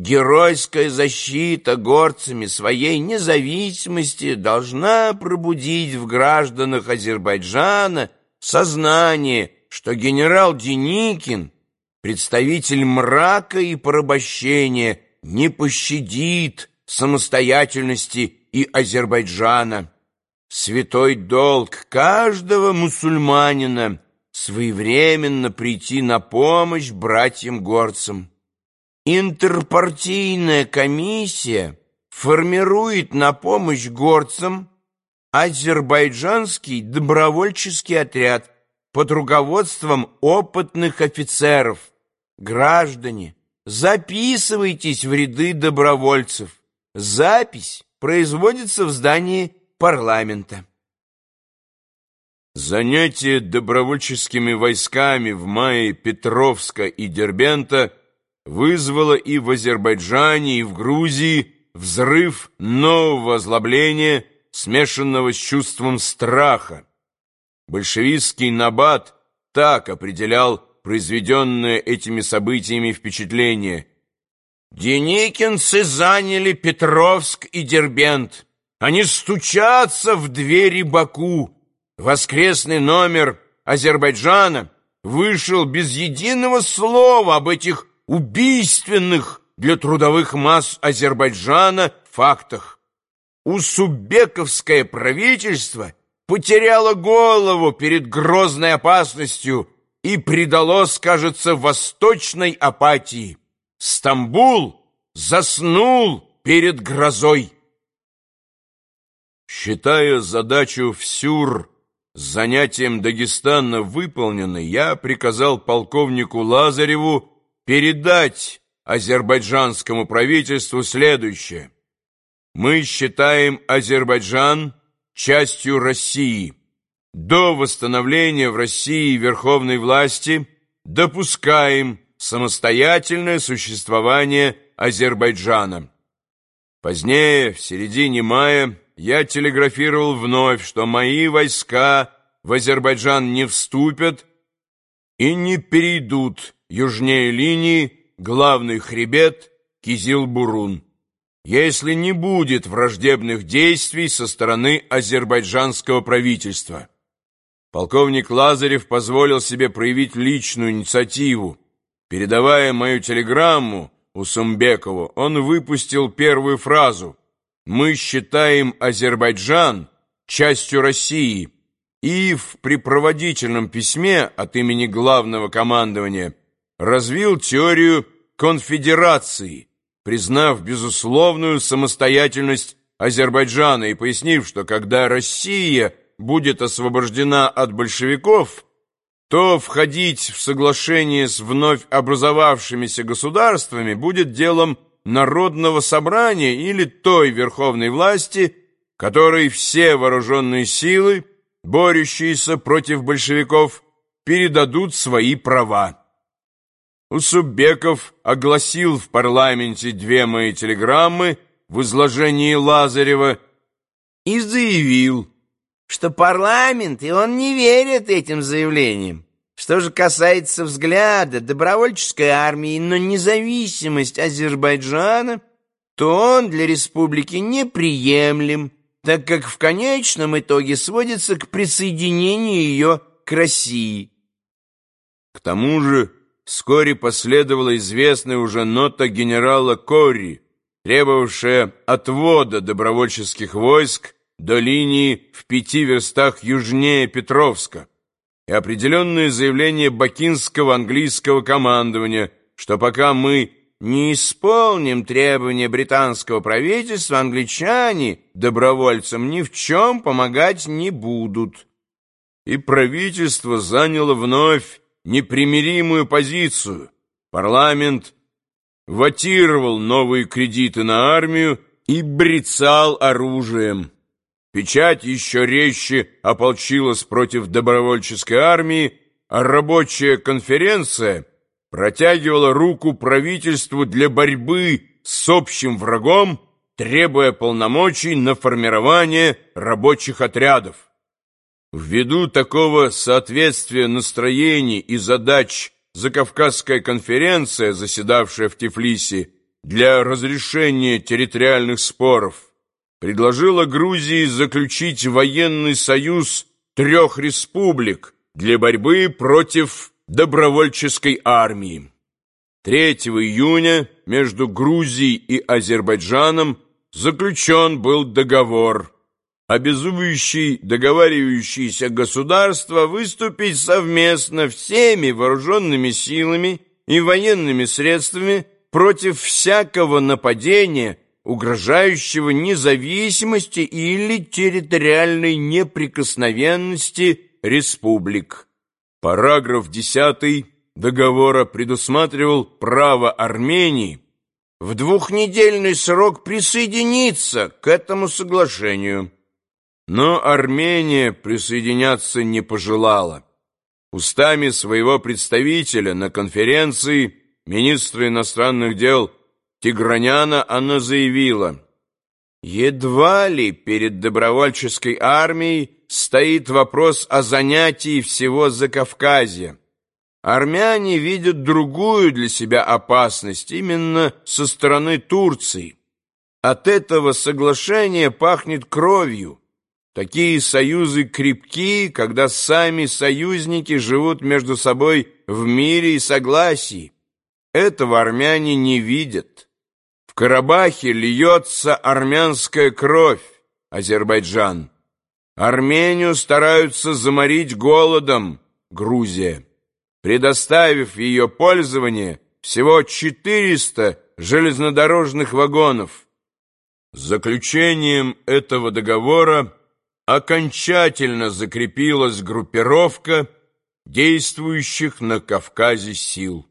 Геройская защита горцами своей независимости должна пробудить в гражданах Азербайджана сознание, что генерал Деникин, представитель мрака и порабощения, не пощадит самостоятельности и Азербайджана. Святой долг каждого мусульманина своевременно прийти на помощь братьям-горцам. Интерпартийная комиссия формирует на помощь горцам азербайджанский добровольческий отряд под руководством опытных офицеров. Граждане, записывайтесь в ряды добровольцев. Запись производится в здании парламента. Занятие добровольческими войсками в мае Петровска и Дербента вызвало и в Азербайджане, и в Грузии взрыв нового озлобления, смешанного с чувством страха. Большевистский набат так определял произведенное этими событиями впечатление. Деникинцы заняли Петровск и Дербент. Они стучатся в двери Баку. Воскресный номер Азербайджана вышел без единого слова об этих убийственных для трудовых масс Азербайджана фактах. Усубековское правительство потеряло голову перед грозной опасностью и предалось, кажется, восточной апатии. Стамбул заснул перед грозой. Считая задачу в занятием Дагестана выполненной, я приказал полковнику Лазареву передать азербайджанскому правительству следующее. Мы считаем Азербайджан частью России. До восстановления в России верховной власти допускаем самостоятельное существование Азербайджана. Позднее, в середине мая, я телеграфировал вновь, что мои войска в Азербайджан не вступят и не перейдут южнее линии главный хребет Кизил-Бурун, если не будет враждебных действий со стороны азербайджанского правительства. Полковник Лазарев позволил себе проявить личную инициативу. Передавая мою телеграмму Усумбекову, он выпустил первую фразу мы считаем Азербайджан частью России и в припроводительном письме от имени главного командования развил теорию конфедерации, признав безусловную самостоятельность Азербайджана и пояснив, что когда Россия будет освобождена от большевиков, то входить в соглашение с вновь образовавшимися государствами будет делом народного собрания или той верховной власти, которой все вооруженные силы, борющиеся против большевиков, передадут свои права. Усубеков огласил в парламенте две мои телеграммы в изложении Лазарева и заявил, что парламент, и он не верит этим заявлениям. Что же касается взгляда добровольческой армии на независимость Азербайджана, то он для республики неприемлем, так как в конечном итоге сводится к присоединению ее к России. К тому же вскоре последовала известная уже нота генерала Корри, требовавшая отвода добровольческих войск до линии в пяти верстах южнее Петровска и определенное заявление бакинского английского командования, что пока мы не исполним требования британского правительства, англичане добровольцам ни в чем помогать не будут. И правительство заняло вновь непримиримую позицию. Парламент ватировал новые кредиты на армию и брецал оружием. Печать еще резче ополчилась против добровольческой армии, а рабочая конференция протягивала руку правительству для борьбы с общим врагом, требуя полномочий на формирование рабочих отрядов. Ввиду такого соответствия настроений и задач Закавказская конференция, заседавшая в Тифлисе, для разрешения территориальных споров предложила Грузии заключить военный союз трех республик для борьбы против добровольческой армии. 3 июня между Грузией и Азербайджаном заключен был договор, обязующий договаривающиеся государства выступить совместно всеми вооруженными силами и военными средствами против всякого нападения, угрожающего независимости или территориальной неприкосновенности республик. Параграф 10 договора предусматривал право Армении в двухнедельный срок присоединиться к этому соглашению. Но Армения присоединяться не пожелала. Устами своего представителя на конференции министра иностранных дел Тиграняна она заявила, «Едва ли перед добровольческой армией стоит вопрос о занятии всего Закавказья. Армяне видят другую для себя опасность именно со стороны Турции. От этого соглашения пахнет кровью. Такие союзы крепки, когда сами союзники живут между собой в мире и согласии. Этого армяне не видят. В Карабахе льется армянская кровь, Азербайджан. Армению стараются заморить голодом, Грузия предоставив ее пользование всего 400 железнодорожных вагонов. Заключением этого договора окончательно закрепилась группировка действующих на Кавказе сил.